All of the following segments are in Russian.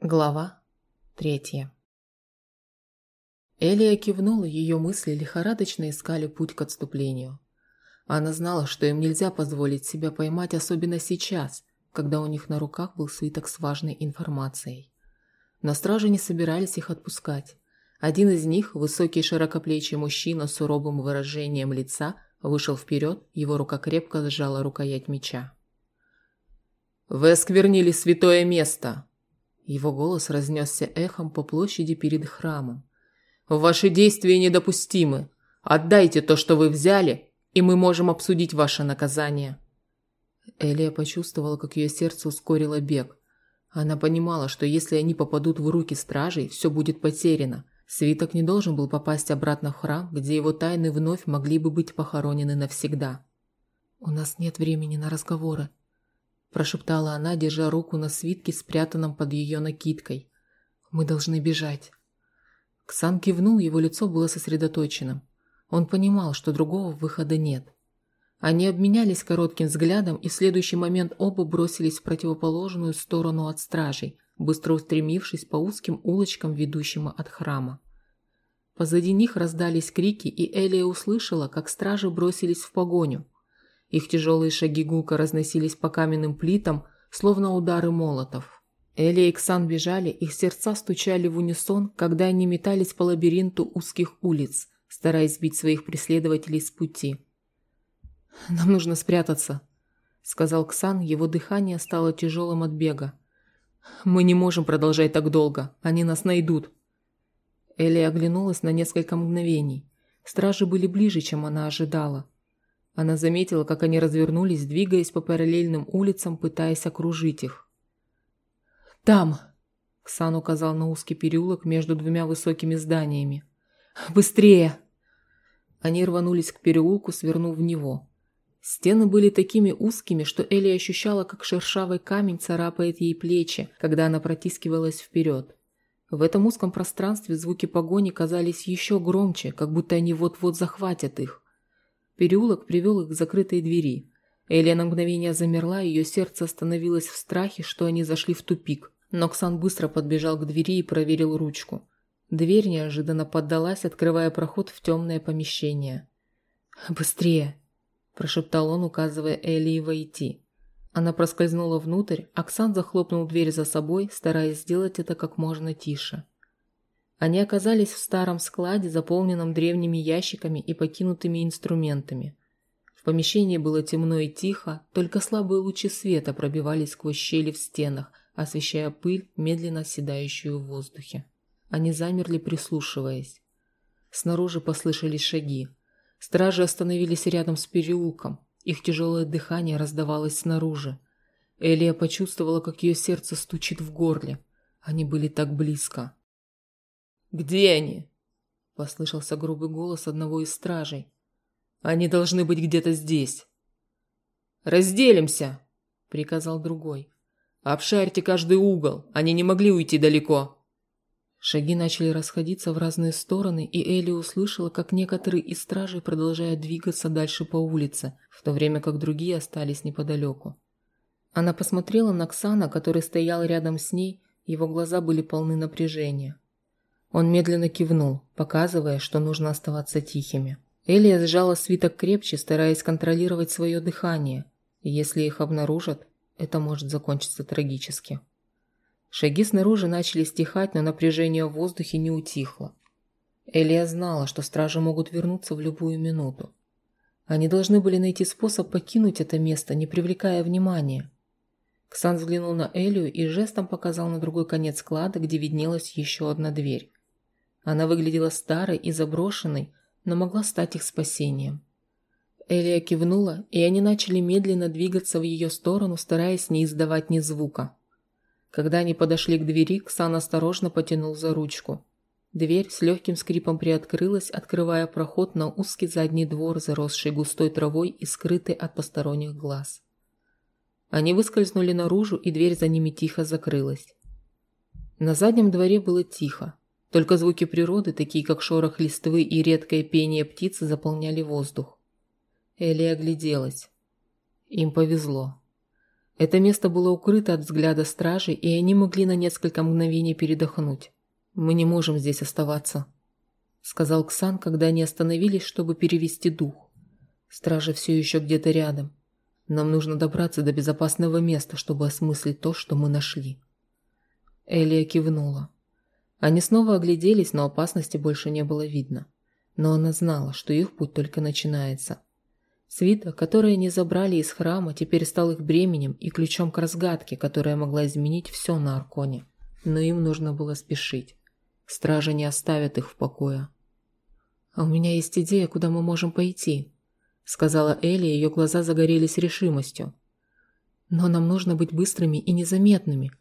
Глава третья Элия кивнула, ее мысли лихорадочно искали путь к отступлению. Она знала, что им нельзя позволить себя поймать, особенно сейчас, когда у них на руках был свиток с важной информацией. Но стражи не собирались их отпускать. Один из них, высокий широкоплечий мужчина с суровым выражением лица, вышел вперед, его рука крепко сжала рукоять меча. «Вы осквернили святое место!» Его голос разнесся эхом по площади перед храмом. «Ваши действия недопустимы. Отдайте то, что вы взяли, и мы можем обсудить ваше наказание». Элия почувствовала, как ее сердце ускорило бег. Она понимала, что если они попадут в руки стражей, все будет потеряно. Свиток не должен был попасть обратно в храм, где его тайны вновь могли бы быть похоронены навсегда. «У нас нет времени на разговоры», прошептала она, держа руку на свитке, спрятанном под ее накидкой. Мы должны бежать. Ксан кивнул, его лицо было сосредоточенным. Он понимал, что другого выхода нет. Они обменялись коротким взглядом, и в следующий момент оба бросились в противоположную сторону от стражей, быстро устремившись по узким улочкам, ведущим от храма. Позади них раздались крики, и Элия услышала, как стражи бросились в погоню – их тяжелые шаги гулко разносились по каменным плитам, словно удары молотов. Эли и Ксан бежали, их сердца стучали в унисон, когда они метались по лабиринту узких улиц, стараясь сбить своих преследователей с пути. «Нам нужно спрятаться», — сказал Ксан, его дыхание стало тяжелым от бега. «Мы не можем продолжать так долго, они нас найдут». Элли оглянулась на несколько мгновений. Стражи были ближе, чем она ожидала. Она заметила, как они развернулись, двигаясь по параллельным улицам, пытаясь окружить их. «Там!» – Ксан указал на узкий переулок между двумя высокими зданиями. «Быстрее!» Они рванулись к переулку, свернув в него. Стены были такими узкими, что Элли ощущала, как шершавый камень царапает ей плечи, когда она протискивалась вперед. В этом узком пространстве звуки погони казались еще громче, как будто они вот-вот захватят их. Переулок привел их к закрытой двери. Элия на мгновение замерла, ее сердце остановилось в страхе, что они зашли в тупик. Но Ксан быстро подбежал к двери и проверил ручку. Дверь неожиданно поддалась, открывая проход в темное помещение. «Быстрее!» – прошептал он, указывая Элии войти. Она проскользнула внутрь, Оксан захлопнул дверь за собой, стараясь сделать это как можно тише. Они оказались в старом складе, заполненном древними ящиками и покинутыми инструментами. В помещении было темно и тихо, только слабые лучи света пробивались сквозь щели в стенах, освещая пыль, медленно оседающую в воздухе. Они замерли, прислушиваясь. Снаружи послышались шаги. Стражи остановились рядом с переулком. Их тяжелое дыхание раздавалось снаружи. Элия почувствовала, как ее сердце стучит в горле. Они были так близко. «Где они?» – послышался грубый голос одного из стражей. «Они должны быть где-то здесь». «Разделимся!» – приказал другой. «Обшарьте каждый угол, они не могли уйти далеко». Шаги начали расходиться в разные стороны, и Элли услышала, как некоторые из стражей продолжают двигаться дальше по улице, в то время как другие остались неподалеку. Она посмотрела на Ксана, который стоял рядом с ней, его глаза были полны напряжения. Он медленно кивнул, показывая, что нужно оставаться тихими. Элия сжала свиток крепче, стараясь контролировать свое дыхание. И если их обнаружат, это может закончиться трагически. Шаги снаружи начали стихать, но напряжение в воздухе не утихло. Элия знала, что стражи могут вернуться в любую минуту. Они должны были найти способ покинуть это место, не привлекая внимания. Ксан взглянул на Элию и жестом показал на другой конец склада, где виднелась еще одна дверь. Она выглядела старой и заброшенной, но могла стать их спасением. Элия кивнула, и они начали медленно двигаться в ее сторону, стараясь не издавать ни звука. Когда они подошли к двери, Ксан осторожно потянул за ручку. Дверь с легким скрипом приоткрылась, открывая проход на узкий задний двор, заросший густой травой и скрытый от посторонних глаз. Они выскользнули наружу, и дверь за ними тихо закрылась. На заднем дворе было тихо. Только звуки природы, такие как шорох листвы и редкое пение птиц, заполняли воздух. Элли огляделась. Им повезло. Это место было укрыто от взгляда стражи, и они могли на несколько мгновений передохнуть. «Мы не можем здесь оставаться», – сказал Ксан, когда они остановились, чтобы перевести дух. «Стража все еще где-то рядом. Нам нужно добраться до безопасного места, чтобы осмыслить то, что мы нашли». Элия кивнула. Они снова огляделись, но опасности больше не было видно. Но она знала, что их путь только начинается. Свита, который они забрали из храма, теперь стал их бременем и ключом к разгадке, которая могла изменить все на Арконе. Но им нужно было спешить. Стражи не оставят их в покое. «А у меня есть идея, куда мы можем пойти», — сказала Элли, ее глаза загорелись решимостью. «Но нам нужно быть быстрыми и незаметными.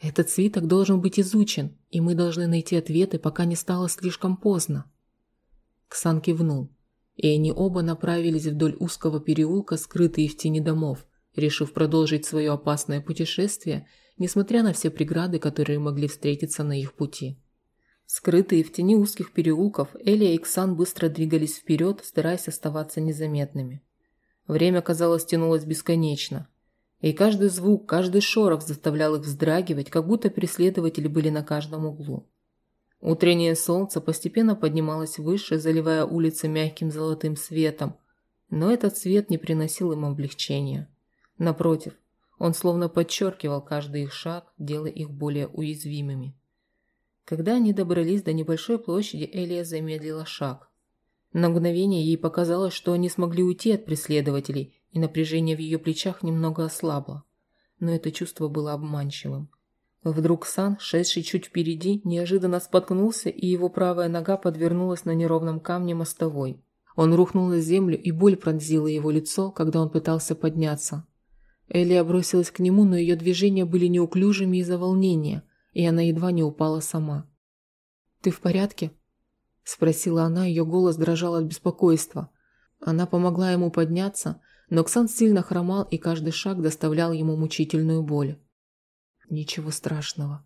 Этот свиток должен быть изучен, и мы должны найти ответы, пока не стало слишком поздно». Ксан кивнул, и они оба направились вдоль узкого переулка, скрытые в тени домов, решив продолжить свое опасное путешествие, несмотря на все преграды, которые могли встретиться на их пути. Скрытые в тени узких переулков, Элия и Ксан быстро двигались вперед, стараясь оставаться незаметными. Время, казалось, тянулось бесконечно. И каждый звук, каждый шорох заставлял их вздрагивать, как будто преследователи были на каждом углу. Утреннее солнце постепенно поднималось выше, заливая улицы мягким золотым светом, но этот свет не приносил им облегчения. Напротив, он словно подчеркивал каждый их шаг, делая их более уязвимыми. Когда они добрались до небольшой площади, Элия замедлила шаг. На мгновение ей показалось, что они смогли уйти от преследователей, и напряжение в ее плечах немного ослабло. Но это чувство было обманчивым. Вдруг Сан, шедший чуть впереди, неожиданно споткнулся, и его правая нога подвернулась на неровном камне мостовой. Он рухнул на землю, и боль пронзила его лицо, когда он пытался подняться. Элия бросилась к нему, но ее движения были неуклюжими из-за волнения – и она едва не упала сама. «Ты в порядке?» – спросила она, ее голос дрожал от беспокойства. Она помогла ему подняться, но Ксан сильно хромал, и каждый шаг доставлял ему мучительную боль. «Ничего страшного».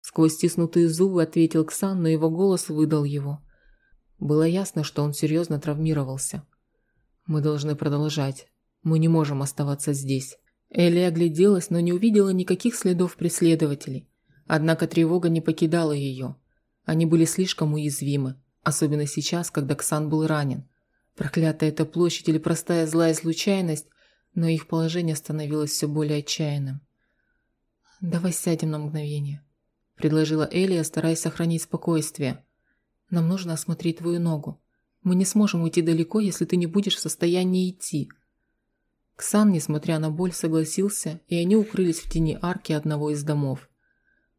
Сквозь стиснутые зубы ответил Ксан, но его голос выдал его. Было ясно, что он серьезно травмировался. «Мы должны продолжать. Мы не можем оставаться здесь». Элли огляделась, но не увидела никаких следов преследователей. Однако тревога не покидала ее. Они были слишком уязвимы, особенно сейчас, когда Ксан был ранен. Проклятая эта площадь или простая злая случайность, но их положение становилось все более отчаянным. «Давай сядем на мгновение», – предложила Элия, стараясь сохранить спокойствие. «Нам нужно осмотреть твою ногу. Мы не сможем уйти далеко, если ты не будешь в состоянии идти». Ксан, несмотря на боль, согласился, и они укрылись в тени арки одного из домов.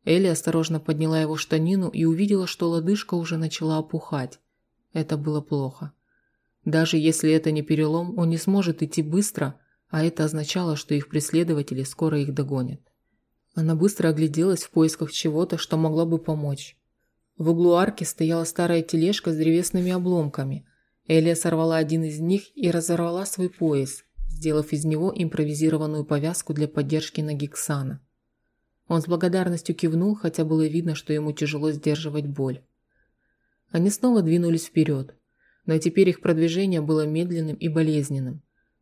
Элли осторожно подняла его штанину и увидела, что лодыжка уже начала опухать. Это было плохо. Даже если это не перелом, он не сможет идти быстро, а это означало, что их преследователи скоро их догонят. Она быстро огляделась в поисках чего-то, что могло бы помочь. В углу арки стояла старая тележка с древесными обломками. Элия сорвала один из них и разорвала свой пояс, сделав из него импровизированную повязку для поддержки ноги Ксана. Он с благодарностью кивнул, хотя было видно, что ему тяжело сдерживать боль. Они снова двинулись вперед, но теперь их продвижение было медленным и болезненным.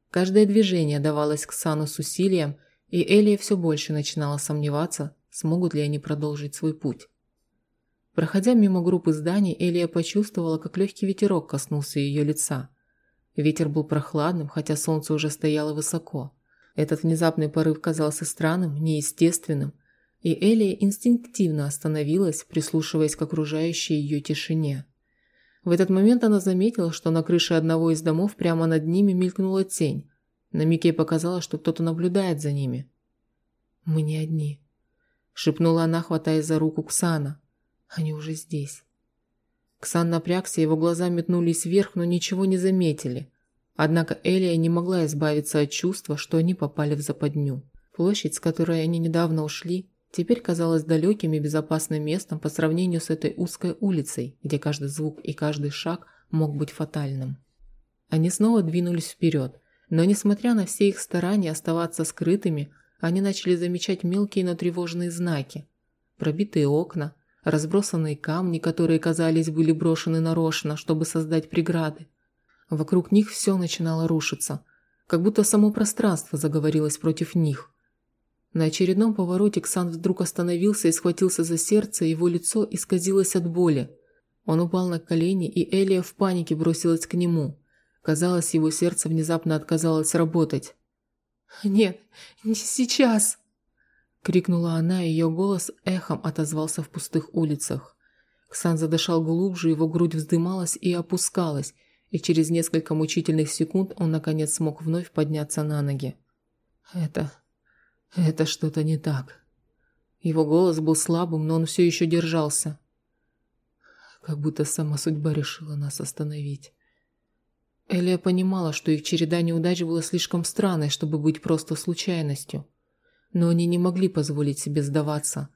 Каждое движение давалось к Сану с усилием, и Элия все больше начинала сомневаться, смогут ли они продолжить свой путь. Проходя мимо группы зданий, Элия почувствовала, как легкий ветерок коснулся ее лица. Ветер был прохладным, хотя солнце уже стояло высоко. Этот внезапный порыв казался странным, неестественным, и Элия инстинктивно остановилась, прислушиваясь к окружающей ее тишине. В этот момент она заметила, что на крыше одного из домов прямо над ними мелькнула тень. На миг ей показалось, что кто-то наблюдает за ними. «Мы не одни», – шепнула она, хватаясь за руку Ксана. «Они уже здесь». Ксан напрягся, его глаза метнулись вверх, но ничего не заметили. Однако Элия не могла избавиться от чувства, что они попали в западню. Площадь, с которой они недавно ушли, теперь казалось далеким и безопасным местом по сравнению с этой узкой улицей, где каждый звук и каждый шаг мог быть фатальным. Они снова двинулись вперед, но несмотря на все их старания оставаться скрытыми, они начали замечать мелкие, но тревожные знаки. Пробитые окна, разбросанные камни, которые, казались, были брошены нарочно, чтобы создать преграды. Вокруг них все начинало рушиться, как будто само пространство заговорилось против них. На очередном повороте Ксан вдруг остановился и схватился за сердце, его лицо исказилось от боли. Он упал на колени, и Элия в панике бросилась к нему. Казалось, его сердце внезапно отказалось работать. «Нет, не сейчас!» Крикнула она, и ее голос эхом отозвался в пустых улицах. Ксан задышал глубже, его грудь вздымалась и опускалась, и через несколько мучительных секунд он наконец смог вновь подняться на ноги. «Это... это что-то не так». Его голос был слабым, но он все еще держался. Как будто сама судьба решила нас остановить. Элия понимала, что их череда неудач была слишком странной, чтобы быть просто случайностью. Но они не могли позволить себе сдаваться.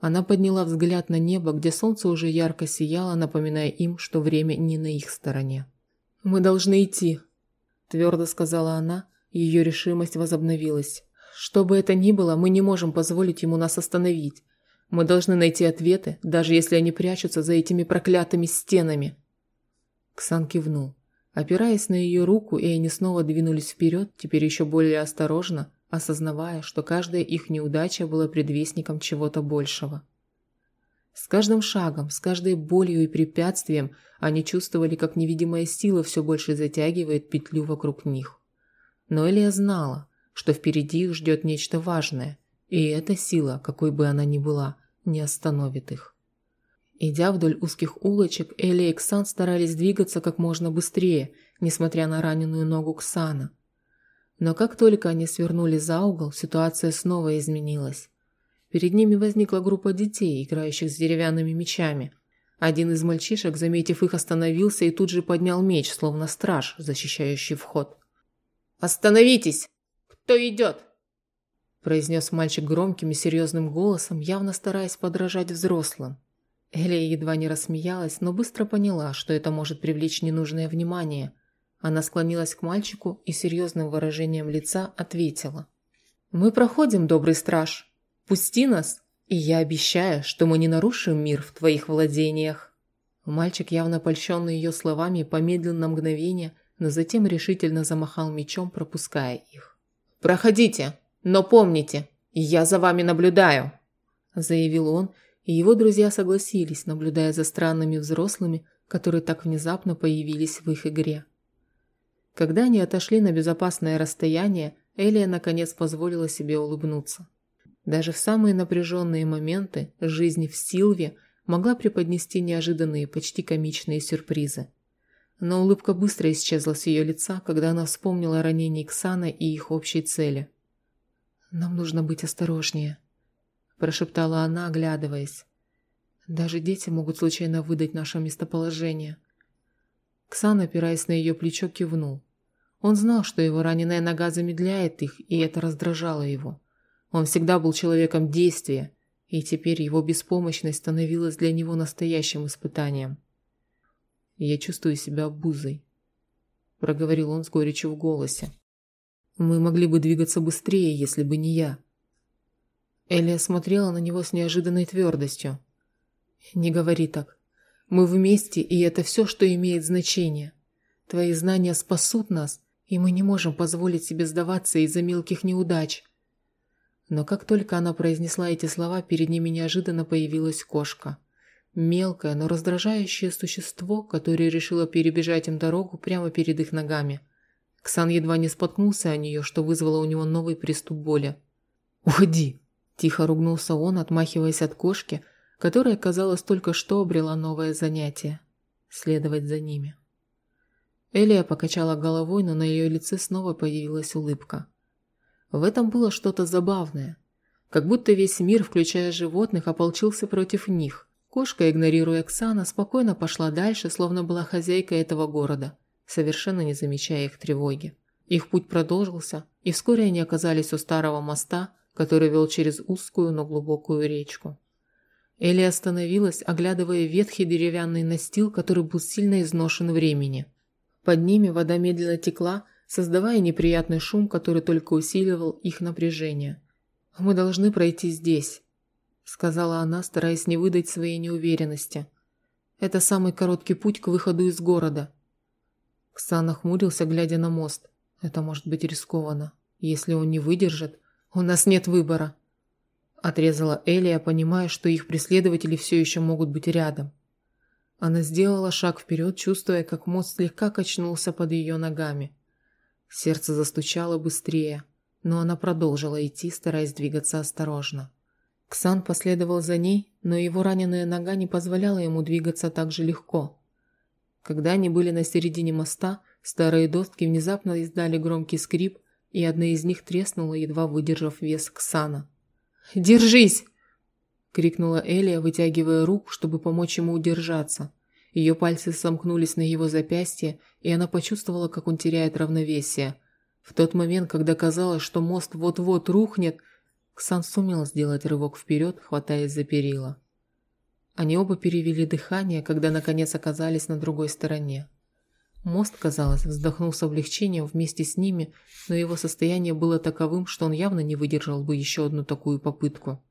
Она подняла взгляд на небо, где солнце уже ярко сияло, напоминая им, что время не на их стороне. «Мы должны идти», – твердо сказала она, ее решимость возобновилась. «Что бы это ни было, мы не можем позволить ему нас остановить. Мы должны найти ответы, даже если они прячутся за этими проклятыми стенами». Ксан кивнул. Опираясь на ее руку, и они снова двинулись вперед, теперь еще более осторожно, осознавая, что каждая их неудача была предвестником чего-то большего. С каждым шагом, с каждой болью и препятствием они чувствовали, как невидимая сила все больше затягивает петлю вокруг них. Но Элия знала, что впереди их ждет нечто важное, и эта сила, какой бы она ни была, не остановит их. Идя вдоль узких улочек, Элли и Ксан старались двигаться как можно быстрее, несмотря на раненую ногу Ксана. Но как только они свернули за угол, ситуация снова изменилась. Перед ними возникла группа детей, играющих с деревянными мечами. Один из мальчишек, заметив их, остановился и тут же поднял меч, словно страж, защищающий вход. «Остановитесь! Кто идет?» произнес мальчик громким и серьезным голосом, явно стараясь подражать взрослым. Элия едва не рассмеялась, но быстро поняла, что это может привлечь ненужное внимание. Она склонилась к мальчику и серьезным выражением лица ответила. «Мы проходим, добрый страж. Пусти нас, и я обещаю, что мы не нарушим мир в твоих владениях». Мальчик, явно польщенный ее словами, помедлил на мгновение, но затем решительно замахал мечом, пропуская их. «Проходите, но помните, я за вами наблюдаю», – заявил он, – и его друзья согласились, наблюдая за странными взрослыми, которые так внезапно появились в их игре. Когда они отошли на безопасное расстояние, Элия наконец позволила себе улыбнуться. Даже в самые напряженные моменты жизнь в Силве могла преподнести неожиданные, почти комичные сюрпризы. Но улыбка быстро исчезла с ее лица, когда она вспомнила ранение Ксана и их общей цели. «Нам нужно быть осторожнее», – прошептала она, оглядываясь. «Даже дети могут случайно выдать наше местоположение». Ксан, опираясь на ее плечо, кивнул. Он знал, что его раненая нога замедляет их, и это раздражало его. Он всегда был человеком действия, и теперь его беспомощность становилась для него настоящим испытанием. «Я чувствую себя обузой», – проговорил он с горечью в голосе. «Мы могли бы двигаться быстрее, если бы не я». Элия смотрела на него с неожиданной твердостью. «Не говори так. Мы вместе, и это все, что имеет значение. Твои знания спасут нас, и мы не можем позволить себе сдаваться из-за мелких неудач». Но как только она произнесла эти слова, перед ними неожиданно появилась кошка. Мелкое, но раздражающее существо, которое решило перебежать им дорогу прямо перед их ногами. Ксан едва не споткнулся о нее, что вызвало у него новый приступ боли. «Уходи!» Тихо ругнулся он, отмахиваясь от кошки, которая, казалось, только что обрела новое занятие – следовать за ними. Элия покачала головой, но на ее лице снова появилась улыбка. В этом было что-то забавное. Как будто весь мир, включая животных, ополчился против них. Кошка, игнорируя Оксана, спокойно пошла дальше, словно была хозяйкой этого города, совершенно не замечая их тревоги. Их путь продолжился, и вскоре они оказались у старого моста – который вел через узкую, но глубокую речку. Элли остановилась, оглядывая ветхий деревянный настил, который был сильно изношен времени. Под ними вода медленно текла, создавая неприятный шум, который только усиливал их напряжение. «Мы должны пройти здесь», – сказала она, стараясь не выдать своей неуверенности. «Это самый короткий путь к выходу из города». Ксан охмурился, глядя на мост. «Это может быть рискованно. Если он не выдержит, «У нас нет выбора», – отрезала Элия, понимая, что их преследователи все еще могут быть рядом. Она сделала шаг вперед, чувствуя, как мост слегка качнулся под ее ногами. Сердце застучало быстрее, но она продолжила идти, стараясь двигаться осторожно. Ксан последовал за ней, но его раненая нога не позволяла ему двигаться так же легко. Когда они были на середине моста, старые доски внезапно издали громкий скрип, и одна из них треснула, едва выдержав вес Ксана. «Держись!» – крикнула Элия, вытягивая руку, чтобы помочь ему удержаться. Ее пальцы сомкнулись на его запястье, и она почувствовала, как он теряет равновесие. В тот момент, когда казалось, что мост вот-вот рухнет – Ксан сумел сделать рывок вперед, хватаясь за перила. Они оба перевели дыхание, когда наконец оказались на другой стороне. Мост, казалось, вздохнул с облегчением вместе с ними, но его состояние было таковым, что он явно не выдержал бы еще одну такую попытку.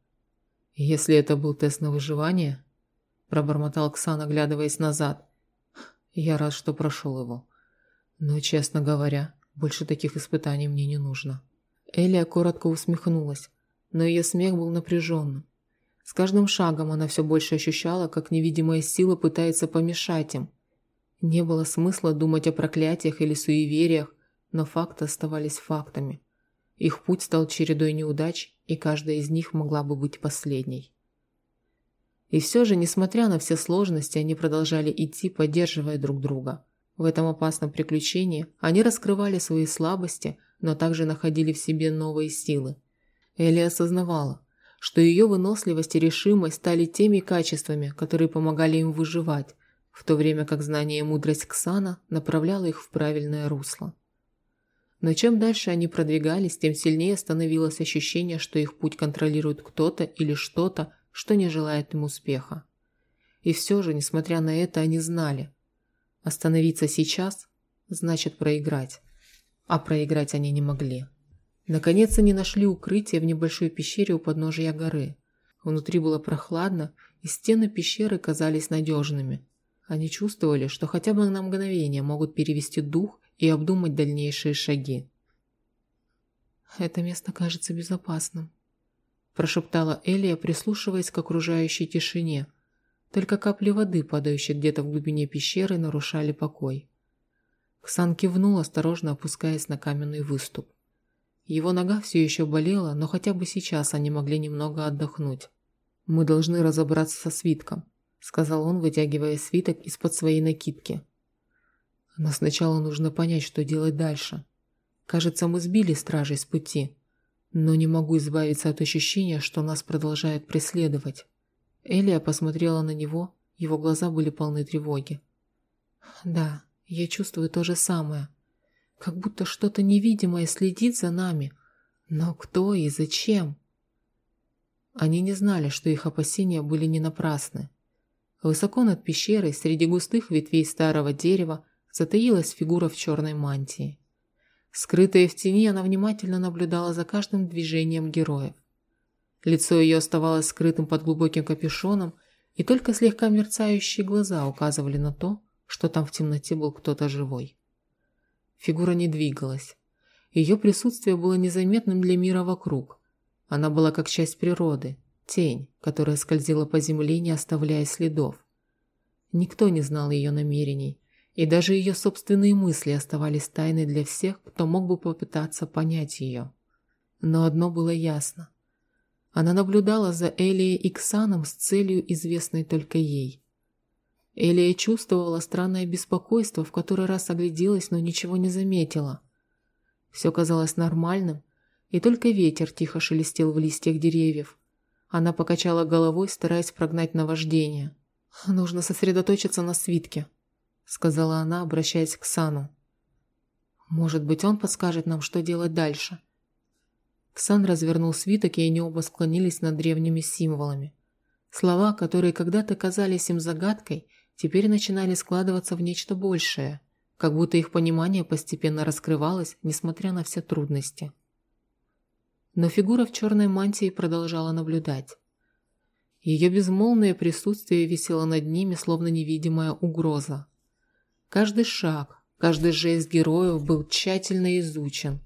«Если это был тест на выживание», – пробормотал Ксан, оглядываясь назад, – «я рад, что прошел его. Но, честно говоря, больше таких испытаний мне не нужно». Элия коротко усмехнулась но ее смех был напряженным. С каждым шагом она все больше ощущала, как невидимая сила пытается помешать им. Не было смысла думать о проклятиях или суевериях, но факты оставались фактами. Их путь стал чередой неудач, и каждая из них могла бы быть последней. И все же, несмотря на все сложности, они продолжали идти, поддерживая друг друга. В этом опасном приключении они раскрывали свои слабости, но также находили в себе новые силы. Элли осознавала, что ее выносливость и решимость стали теми качествами, которые помогали им выживать, в то время как знание и мудрость Ксана направляла их в правильное русло. Но чем дальше они продвигались, тем сильнее становилось ощущение, что их путь контролирует кто-то или что-то, что не желает им успеха. И все же, несмотря на это, они знали. Остановиться сейчас значит проиграть. А проиграть они не могли. Наконец они нашли укрытие в небольшой пещере у подножия горы. Внутри было прохладно, и стены пещеры казались надежными. Они чувствовали, что хотя бы на мгновение могут перевести дух и обдумать дальнейшие шаги. «Это место кажется безопасным», – прошептала Элия, прислушиваясь к окружающей тишине. Только капли воды, падающие где-то в глубине пещеры, нарушали покой. Ксан кивнул, осторожно опускаясь на каменный выступ. Его нога все еще болела, но хотя бы сейчас они могли немного отдохнуть. «Мы должны разобраться со свитком», – сказал он, вытягивая свиток из-под своей накидки. «Но сначала нужно понять, что делать дальше. Кажется, мы сбили стражей с пути, но не могу избавиться от ощущения, что нас продолжают преследовать». Элия посмотрела на него, его глаза были полны тревоги. «Да, я чувствую то же самое», как будто что-то невидимое следит за нами. Но кто и зачем? Они не знали, что их опасения были не напрасны. Высоко над пещерой, среди густых ветвей старого дерева, затаилась фигура в черной мантии. Скрытая в тени, она внимательно наблюдала за каждым движением героев. Лицо ее оставалось скрытым под глубоким капюшоном, и только слегка мерцающие глаза указывали на то, что там в темноте был кто-то живой. Фигура не двигалась. Ее присутствие было незаметным для мира вокруг. Она была как часть природы, тень, которая скользила по земле, не оставляя следов. Никто не знал ее намерений, и даже ее собственные мысли оставались тайной для всех, кто мог бы попытаться понять ее. Но одно было ясно. Она наблюдала за Элией и Ксаном с целью, известной только ей. Элия чувствовала странное беспокойство, в который раз огляделась, но ничего не заметила. Все казалось нормальным, и только ветер тихо шелестел в листьях деревьев. Она покачала головой, стараясь прогнать наваждение. «Нужно сосредоточиться на свитке», — сказала она, обращаясь к Сану. «Может быть, он подскажет нам, что делать дальше». Ксан развернул свиток, и они оба склонились над древними символами. Слова, которые когда-то казались им загадкой, теперь начинали складываться в нечто большее, как будто их понимание постепенно раскрывалось, несмотря на все трудности. Но фигура в черной мантии продолжала наблюдать. Ее безмолвное присутствие висело над ними, словно невидимая угроза. Каждый шаг, каждый жест героев был тщательно изучен.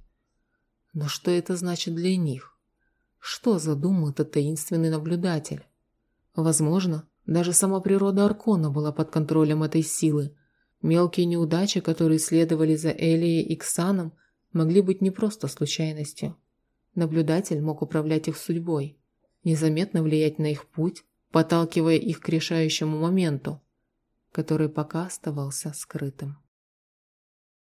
Но что это значит для них? Что задумал этот таинственный наблюдатель? Возможно, даже сама природа Аркона была под контролем этой силы. Мелкие неудачи, которые следовали за Элией и Ксаном, могли быть не просто случайностью. Наблюдатель мог управлять их судьбой, незаметно влиять на их путь, подталкивая их к решающему моменту, который пока оставался скрытым.